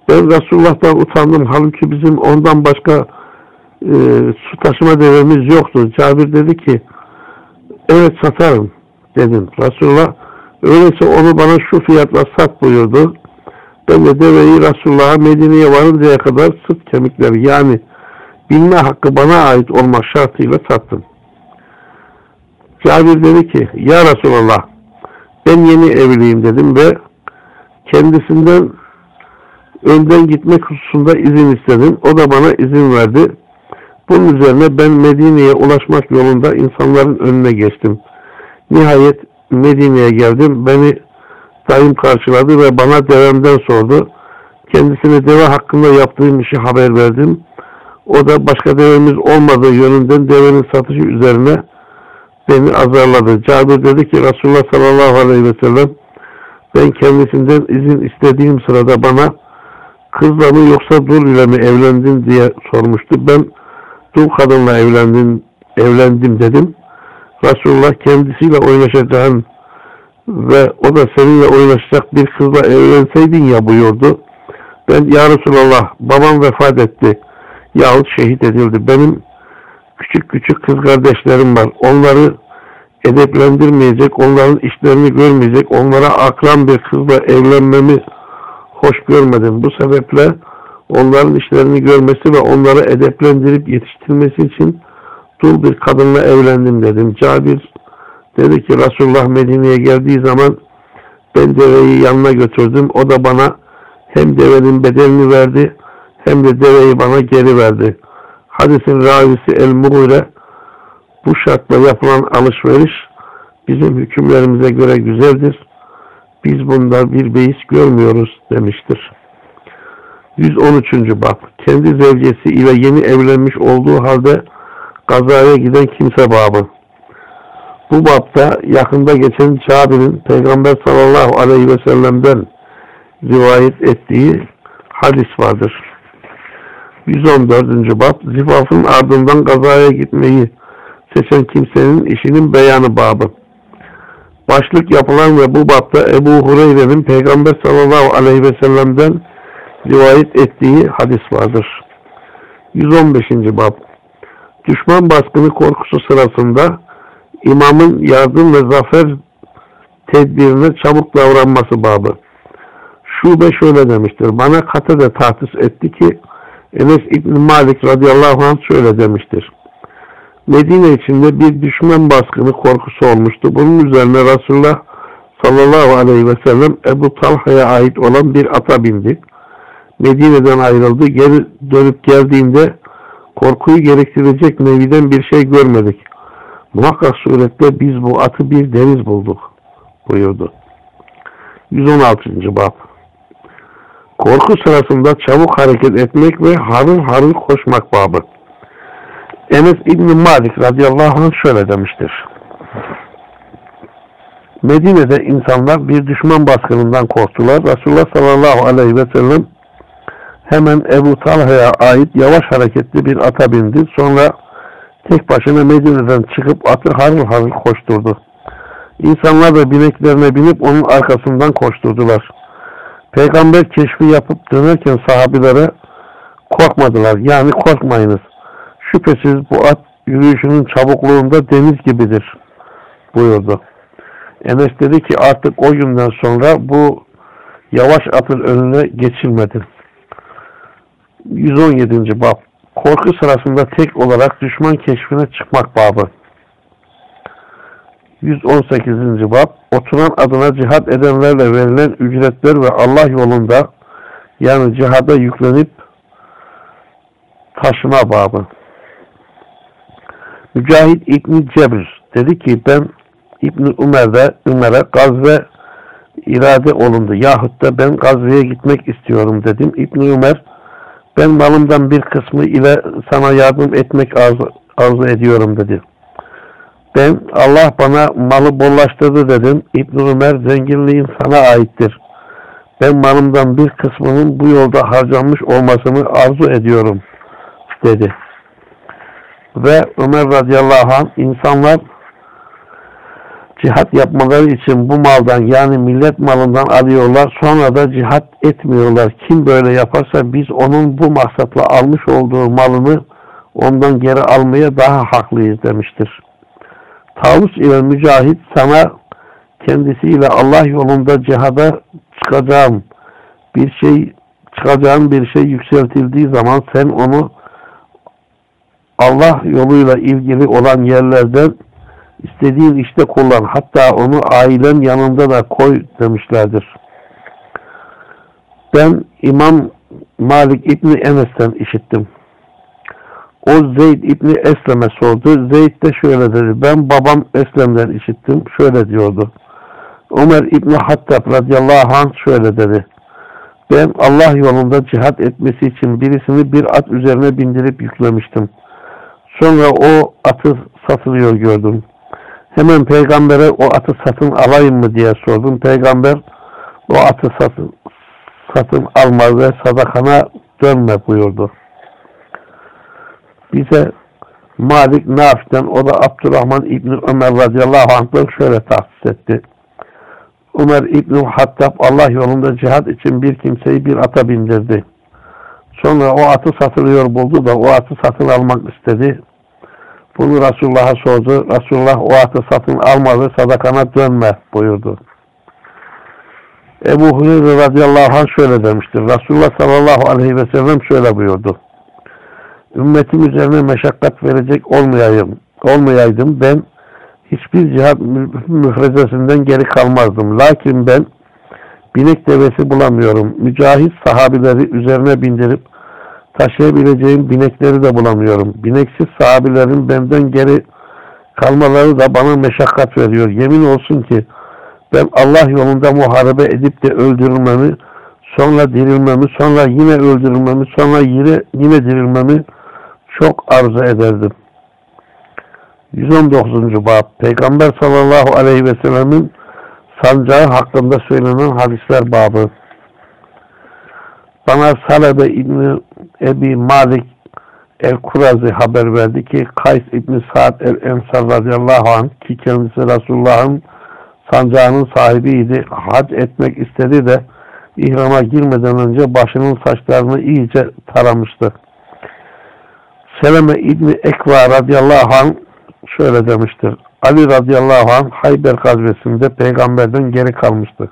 ben Resulullah'tan utandım. Halbuki bizim ondan başka e, su taşıma devemiz yoktu. Cabir dedi ki evet satarım dedim. Resulullah öyleyse onu bana şu fiyatla sat buyurdu. Ben de deveyi Resulullah'a Medine'ye varıncaya kadar sırt kemikleri yani bilme hakkı bana ait olmak şartıyla sattım. Cabir dedi ki ya Resulallah ben yeni evliyim dedim ve kendisinden önden gitmek hususunda izin istedim. O da bana izin verdi. Bunun üzerine ben Medine'ye ulaşmak yolunda insanların önüne geçtim. Nihayet Medine'ye geldim. Beni dayım karşıladı ve bana devemden sordu. Kendisine deve hakkında yaptığım işi haber verdim. O da başka devemiz olmadığı yönünden devenin satışı üzerine beni azarladı. Cabir dedi ki Resulullah sallallahu aleyhi ve sellem ben kendisinden izin istediğim sırada bana kızla mı yoksa dul ile mi evlendin diye sormuştu. Ben dul kadınla evlendim, evlendim dedim. Resulullah kendisiyle oynaşacağın ve o da seninle oynaşacak bir kızla evlenseydin ya buyurdu. Ben ya Resulallah babam vefat etti yahut şehit edildi. Benim küçük küçük kız kardeşlerim var. Onları edeplendirmeyecek, onların işlerini görmeyecek, onlara akran bir kızla evlenmemi hoş görmedim. Bu sebeple onların işlerini görmesi ve onları edeplendirip yetiştirmesi için dul bir kadınla evlendim dedim. Cabir dedi ki Resulullah Medine'ye geldiği zaman ben deveyi yanına götürdüm. O da bana hem devenin bedelini verdi hem de deveyi bana geri verdi. Hadisin ravisi El-Mughire bu şartla yapılan alışveriş bizim hükümlerimize göre güzeldir. Biz bunda bir beis görmüyoruz demiştir. 113. Bab Kendi zevcesi ile yeni evlenmiş olduğu halde kazaya giden kimse babı. Bu babda yakında geçen Cabir'in Peygamber sallallahu aleyhi ve sellem'den rivayet ettiği hadis vardır. 114. Bab Zifafın ardından kazaya gitmeyi seçen kimsenin işinin beyanı babı. Başlık yapılan ve bu babda Ebu Hureyre'nin Peygamber sallallahu aleyhi ve sellem'den rivayet ettiği hadis vardır. 115. Bab Düşman baskını korkusu sırasında imamın yardım ve zafer tedbirine çabuk davranması babı. Şube şöyle demiştir. Bana Katede tahtis etti ki Enes İbn Malik radıyallahu anh şöyle demiştir. Medine içinde bir düşman baskını korkusu olmuştu. Bunun üzerine Resulullah sallallahu aleyhi ve sellem Ebu Talha'ya ait olan bir ata bindi. Medine'den ayrıldı. Geri dönüp geldiğinde korkuyu gerektirecek neviden bir şey görmedik. Muhakkak surette biz bu atı bir deniz bulduk buyurdu. 116. Bab Korku sırasında çabuk hareket etmek ve harıl harıl koşmak babı. Enes İbni Malik radıyallahu anh şöyle demiştir. Medine'de insanlar bir düşman baskınından korktular. Resulullah sallallahu aleyhi ve sellem hemen Ebu Talha'ya ait yavaş hareketli bir ata bindi. Sonra tek başına Medine'den çıkıp atı harıl harıl koşturdu. İnsanlar da bineklerine binip onun arkasından koşturdular. Peygamber keşfi yapıp dönerken sahabilere korkmadılar. Yani korkmayınız. Şüphesiz bu at yürüyüşünün çabukluğunda deniz gibidir buyurdu. Enes dedi ki artık o günden sonra bu yavaş atın önüne geçilmedi. 117. Bab Korku sırasında tek olarak düşman keşfine çıkmak babı. 118. Bab Oturan adına cihat edenlerle verilen ücretler ve Allah yolunda yani cihada yüklenip taşıma babı. Mücahit İbni Cebir dedi ki ben İbni Umer'de Umer'e gazve irade olundu. Yahut da ben gazveye gitmek istiyorum dedim. İbni Umer ben malımdan bir kısmı ile sana yardım etmek arzu, arzu ediyorum dedi. Ben Allah bana malı bollaştırdı dedim. İbn Ömer zenginliğin sana aittir. Ben malımdan bir kısmının bu yolda harcanmış olmasını arzu ediyorum dedi. Ve Ömer radıyallahu anh insanlar cihat yapmaları için bu maldan yani millet malından alıyorlar. Sonra da cihat etmiyorlar. Kim böyle yaparsa biz onun bu maksatla almış olduğu malını ondan geri almaya daha haklıyız demiştir. Tavus ile Mücahit sana kendisiyle Allah yolunda cihada çıkacağım bir şey çıkacağın bir şey yükseltildiği zaman sen onu Allah yoluyla ilgili olan yerlerden istediğin işte kullan. Hatta onu ailen yanında da koy demişlerdir. Ben İmam Malik İbni Enes'ten işittim. O Zeyd İbni Eslem'e sordu. Zeyd de şöyle dedi. Ben babam Eslem'den işittim. Şöyle diyordu. Ömer İbni Hattab radıyallahu anh şöyle dedi. Ben Allah yolunda cihat etmesi için birisini bir at üzerine bindirip yüklemiştim. Sonra o atı satılıyor gördüm. Hemen peygambere o atı satın alayım mı diye sordum. Peygamber o atı satın, satın alma ve sadakana dönme buyurdu. Bize Malik Nafi'den o da Abdurrahman İbni Ömer radıyallahu anh'dan şöyle tahsis etti. Ömer İbni Hattab Allah yolunda cihad için bir kimseyi bir ata bindirdi. Sonra o atı satılıyor buldu da o atı satın almak istedi. Bunu Resulullah'a sordu. Resulullah o atı satın almadı sadakana dönme buyurdu. Ebu Hureyre radıyallahu anh şöyle demiştir. Resulullah sallallahu aleyhi ve sellem şöyle buyurdu. Ümmetim üzerine meşakkat verecek olmayayım, olmayaydım ben hiçbir cihat müfrezesinden geri kalmazdım. Lakin ben binek devesi bulamıyorum. Mücahit sahabileri üzerine bindirip taşıyabileceğim binekleri de bulamıyorum. Bineksiz sahabilerin benden geri kalmaları da bana meşakkat veriyor. Yemin olsun ki ben Allah yolunda muharebe edip de öldürülmemi, sonra dirilmemi, sonra yine öldürülmemi, sonra yine, yine dirilmemi çok arzu ederdim. 119. Bab Peygamber sallallahu aleyhi ve sellemin sancağı hakkında söylenen hadisler babı. Bana Salebe İbni Ebi Malik El-Kurazi haber verdi ki Kays İbni Sa'd El-Ensar radıyallahu anh ki kendisi Resulullah'ın sancağının sahibiydi. Hac etmek istedi de ihrama girmeden önce başının saçlarını iyice taramıştı. Seleme İbni Ekva radıyallahu anh şöyle demiştir. Ali radıyallahu anh Hayber gazvesinde peygamberden geri kalmıştı.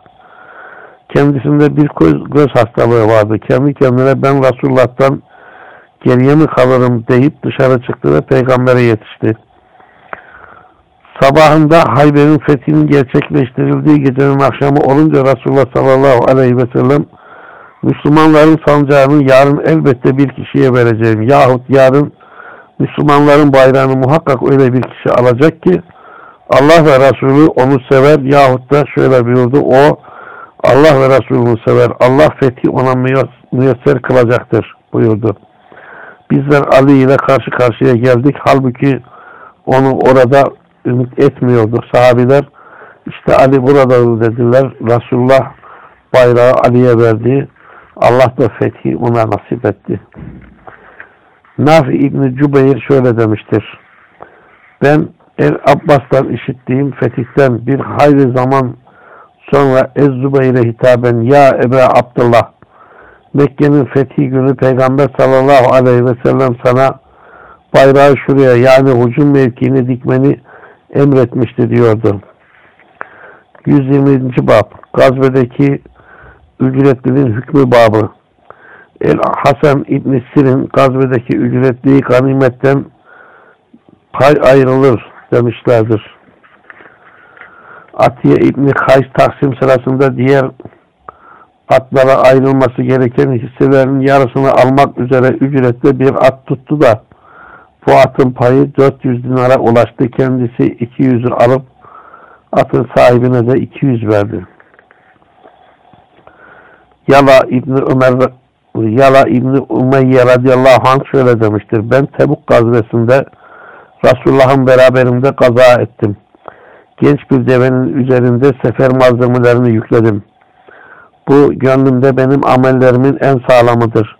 Kendisinde bir göz, göz hastalığı vardı. Kendi kendine ben Resulullah'tan geriye mi kalırım deyip dışarı çıktı ve peygambere yetişti. Sabahında Hayber'in fethinin gerçekleştirildiği gecenin akşamı olunca Resulullah sallallahu aleyhi ve sellem Müslümanların sancağını yarın elbette bir kişiye vereceğim. Yahut yarın Müslümanların bayrağını muhakkak öyle bir kişi alacak ki Allah ve Resulü onu sever yahut da şöyle buyurdu o Allah ve Resulü'nü sever. Allah fethi ona müyesser kılacaktır buyurdu. Bizler Ali ile karşı karşıya geldik. Halbuki onu orada ümit etmiyordu sahabiler. İşte Ali burada dediler. Resulullah bayrağı Ali'ye verdi. Allah da fethi ona nasip etti. Nafi İbni Cübeyr şöyle demiştir. Ben El Abbas'tan işittiğim fetihten bir hayli zaman sonra Ez-Zübeyir'e hitaben Ya Ebe Abdullah Mekke'nin fethi günü Peygamber sallallahu aleyhi ve sellem sana bayrağı şuraya yani hücum mevkiini dikmeni emretmişti diyordu. 120. bab Gazvedeki ücretlinin hükmü babı El Hasan İbn Sirin gazvedeki ücretliği ganimetten pay ayrılır demişlerdir. Atiye İbni Kays taksim sırasında diğer atlara ayrılması gereken hisselerin yarısını almak üzere ücretle bir at tuttu da bu atın payı 400 dinara ulaştı. Kendisi 200'ü alıp atın sahibine de 200 verdi. Yala İbni Ömer Yala İbni Umeyye radıyallahu anh şöyle demiştir. Ben Tebuk gazvesinde Resulullah'ın beraberinde kaza ettim. Genç bir devenin üzerinde sefer malzemelerini yükledim. Bu gönlümde benim amellerimin en sağlamıdır.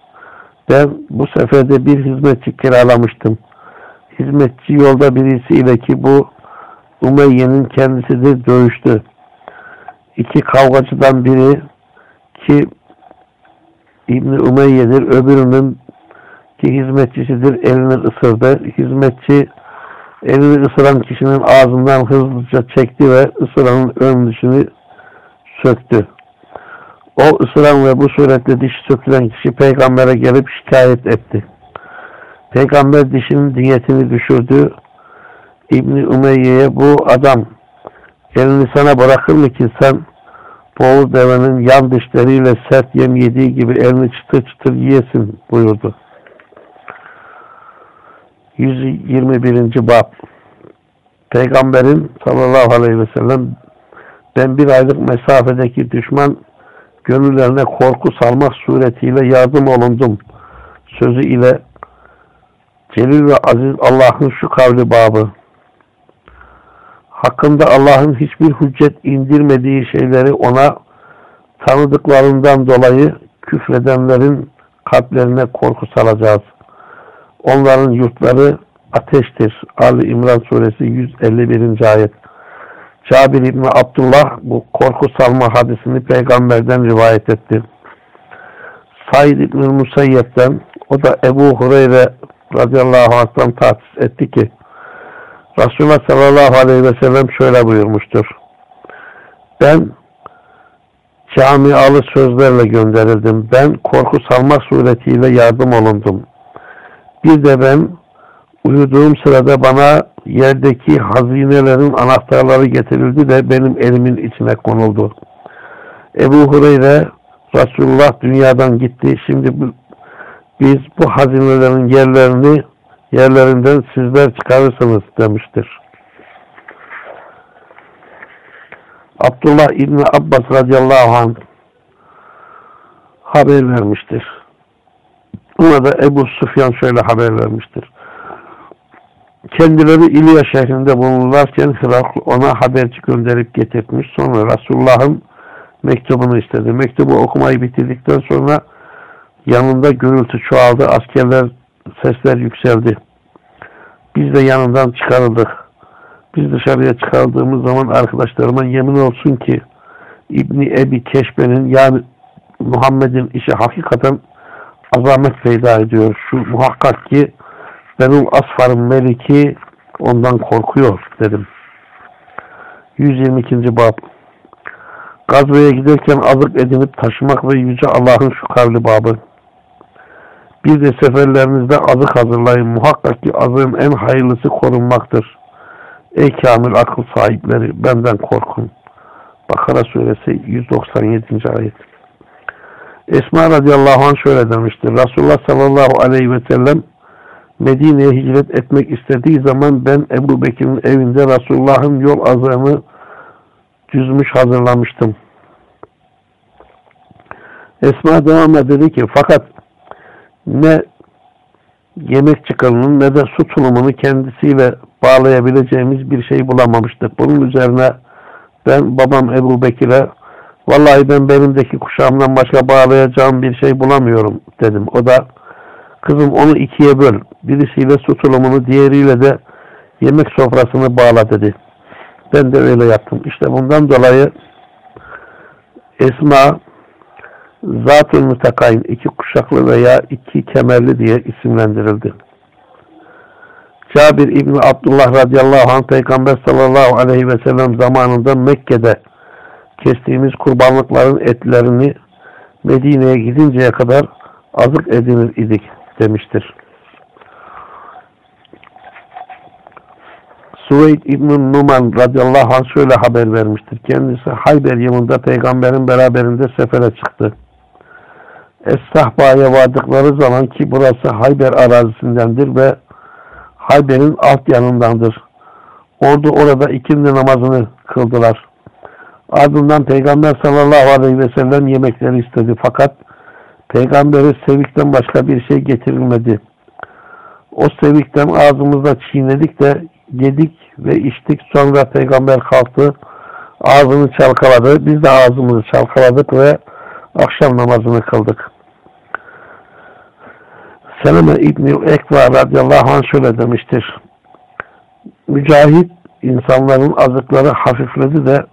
Ben bu seferde bir hizmetçi kiralamıştım. Hizmetçi yolda birisiyle ki bu Umeyye'nin kendisidir dövüştü. İki kavgacıdan biri ki İbni Umeyye'dir. Öbürünün ki hizmetçisidir. Elini ısırdı. Hizmetçi elini ısıran kişinin ağzından hızlıca çekti ve ısıranın ön dişini söktü. O ısıran ve bu suretle dişi sökülen kişi peygambere gelip şikayet etti. Peygamber dişinin diyetini düşürdü. İbni Umeyye'ye bu adam elini sana bırakır mı ki sen boğul devenin yan dişleriyle sert yem yediği gibi elini çıtır çıtır yiyesin buyurdu. 121. Bab Peygamberin sallallahu aleyhi ve sellem ben bir aylık mesafedeki düşman gönüllerine korku salmak suretiyle yardım olundum. Sözü ile Celil ve Aziz Allah'ın şu kavli babı. Hakkında Allah'ın hiçbir hüccet indirmediği şeyleri ona tanıdıklarından dolayı küfredenlerin kalplerine korku salacağız. Onların yurtları ateştir. Ali İmran suresi 151. ayet. Cabir İbni Abdullah bu korku salma hadisini peygamberden rivayet etti. Said İbni Musayyep'ten o da Ebu Hureyre radıyallahu anh'tan tahsis etti ki Resulullah sallallahu aleyhi ve sellem şöyle buyurmuştur. Ben camialı sözlerle gönderildim. Ben korku salmak suretiyle yardım olundum. Bir de ben uyuduğum sırada bana yerdeki hazinelerin anahtarları getirildi de benim elimin içine konuldu. Ebu Hureyre Resulullah dünyadan gitti. Şimdi biz bu hazinelerin yerlerini yerlerinden sizler çıkarırsınız demiştir. Abdullah İbni Abbas radıyallahu anh haber vermiştir. Buna da Ebu Sufyan şöyle haber vermiştir. Kendileri İlya şehrinde bulunurlarken Hırakl ona haberci gönderip getirmiş. Sonra Resulullah'ın mektubunu istedi. Mektubu okumayı bitirdikten sonra yanında gürültü çoğaldı. Askerler sesler yükseldi. Biz de yanından çıkarıldık. Biz dışarıya çıkardığımız zaman arkadaşlarıma yemin olsun ki İbni Ebi Keşbe'nin yani Muhammed'in işi hakikaten azamet peyda ediyor. Şu muhakkak ki benim Asfar'ın meliki ondan korkuyor dedim. 122. Bab Gazveye giderken azık edinip taşımak ve Yüce Allah'ın şu kavli babı. Bir de seferlerinizde azık hazırlayın. Muhakkak ki azığın en hayırlısı korunmaktır. Ey kamil akıl sahipleri benden korkun. Bakara suresi 197. ayet. Esma radıyallahu anh şöyle demiştir. Resulullah sallallahu aleyhi ve sellem Medine'ye hicret etmek istediği zaman ben Ebu Bekir'in evinde Resulullah'ın yol azığını düzmüş hazırlamıştım. Esma devam dedi ki fakat ne yemek çıkarının ne de su tulumunu kendisiyle bağlayabileceğimiz bir şey bulamamıştık. Bunun üzerine ben babam Ebu Bekir'e vallahi ben benimdeki kuşağımdan başka bağlayacağım bir şey bulamıyorum dedim. O da kızım onu ikiye böl. Birisiyle su diğeriyle de yemek sofrasını bağla dedi. Ben de öyle yaptım. İşte bundan dolayı Esma Zat-ı Mütekayn iki kuşaklı veya iki kemerli diye isimlendirildi. Cabir İbni Abdullah radıyallahu anh Peygamber sallallahu aleyhi ve sellem zamanında Mekke'de kestiğimiz kurbanlıkların etlerini Medine'ye gidinceye kadar azık edinir idik demiştir. Süveyd İbn Numan radıyallahu anh şöyle haber vermiştir. Kendisi Hayber yılında peygamberin beraberinde sefere çıktı. Es-Sahba'ya vardıkları zaman ki burası Hayber arazisindendir ve Hayber'in alt yanındandır. Ordu orada ikindi namazını kıldılar. Ardından Peygamber sallallahu aleyhi ve sellem yemekleri istedi. Fakat Peygamberi sevikten başka bir şey getirilmedi. O sevikten ağzımızda çiğnedik de yedik ve içtik. Sonra Peygamber kalktı. Ağzını çalkaladı. Biz de ağzımızı çalkaladık ve akşam namazını kıldık. Seleme İbni Ekva radıyallahu anh şöyle demiştir. Mücahit insanların azıkları hafifledi de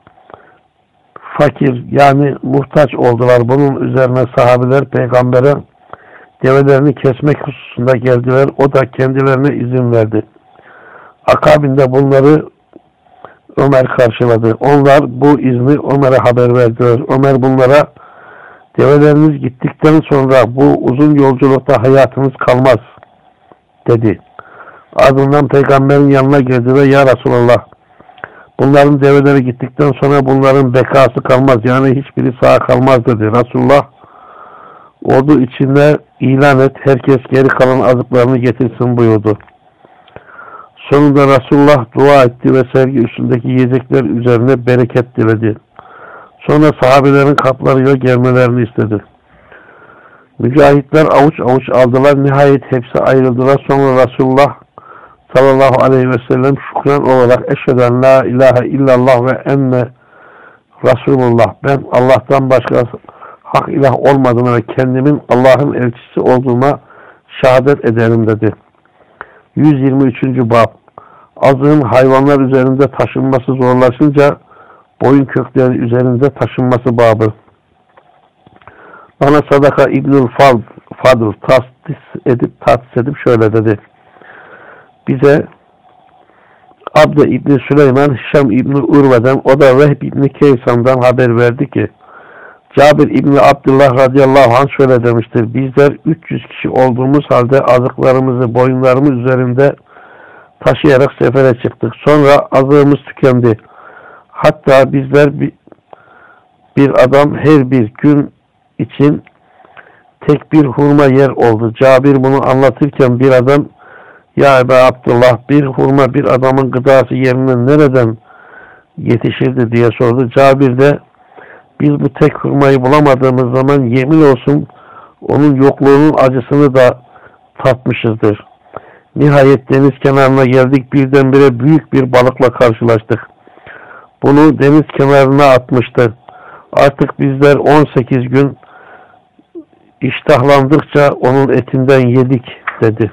fakir yani muhtaç oldular. Bunun üzerine sahabiler peygambere develerini kesmek hususunda geldiler. O da kendilerine izin verdi. Akabinde bunları Ömer karşıladı. Onlar bu izni Ömer'e haber verdiler. Ömer bunlara Develeriniz gittikten sonra bu uzun yolculukta hayatınız kalmaz dedi. Ardından peygamberin yanına girdi ve ya Resulallah bunların develeri gittikten sonra bunların bekası kalmaz. Yani hiçbiri sağ kalmaz dedi. Resulullah ordu içinde ilan et herkes geri kalan azıklarını getirsin buyurdu. Sonunda Resulullah dua etti ve sergi üstündeki yiyecekler üzerine bereket diledi. Sonra sahabelerin kaplarıyla gelmelerini istedi. Mücahitler avuç avuç aldılar. Nihayet hepsi ayrıldılar. Sonra Resulullah sallallahu aleyhi ve sellem şükran olarak eşheden la ilahe illallah ve enne Resulullah ben Allah'tan başka hak ilah olmadığına ve kendimin Allah'ın elçisi olduğuma şehadet ederim dedi. 123. Bab Azığın hayvanlar üzerinde taşınması zorlaşınca boyun kökleri üzerinde taşınması babı. Bana sadaka İbnül Fadl tasdis edip tahsis edip şöyle dedi. Bize Abde İbni Süleyman Hişam İbni Urve'den o da Vehb İbni Keysan'dan haber verdi ki Cabir İbni Abdullah radıyallahu anh şöyle demiştir. Bizler 300 kişi olduğumuz halde azıklarımızı boyunlarımız üzerinde taşıyarak sefere çıktık. Sonra azığımız tükendi. Hatta bizler bir, bir adam her bir gün için tek bir hurma yer oldu. Cabir bunu anlatırken bir adam ya Ebe Abdullah bir hurma bir adamın gıdası yerine nereden yetişirdi diye sordu. Cabir de biz bu tek hurmayı bulamadığımız zaman yemin olsun onun yokluğunun acısını da tatmışızdır. Nihayet deniz kenarına geldik birdenbire büyük bir balıkla karşılaştık. Bunu deniz kenarına atmıştı. Artık bizler 18 gün iştahlandıkça onun etinden yedik dedi.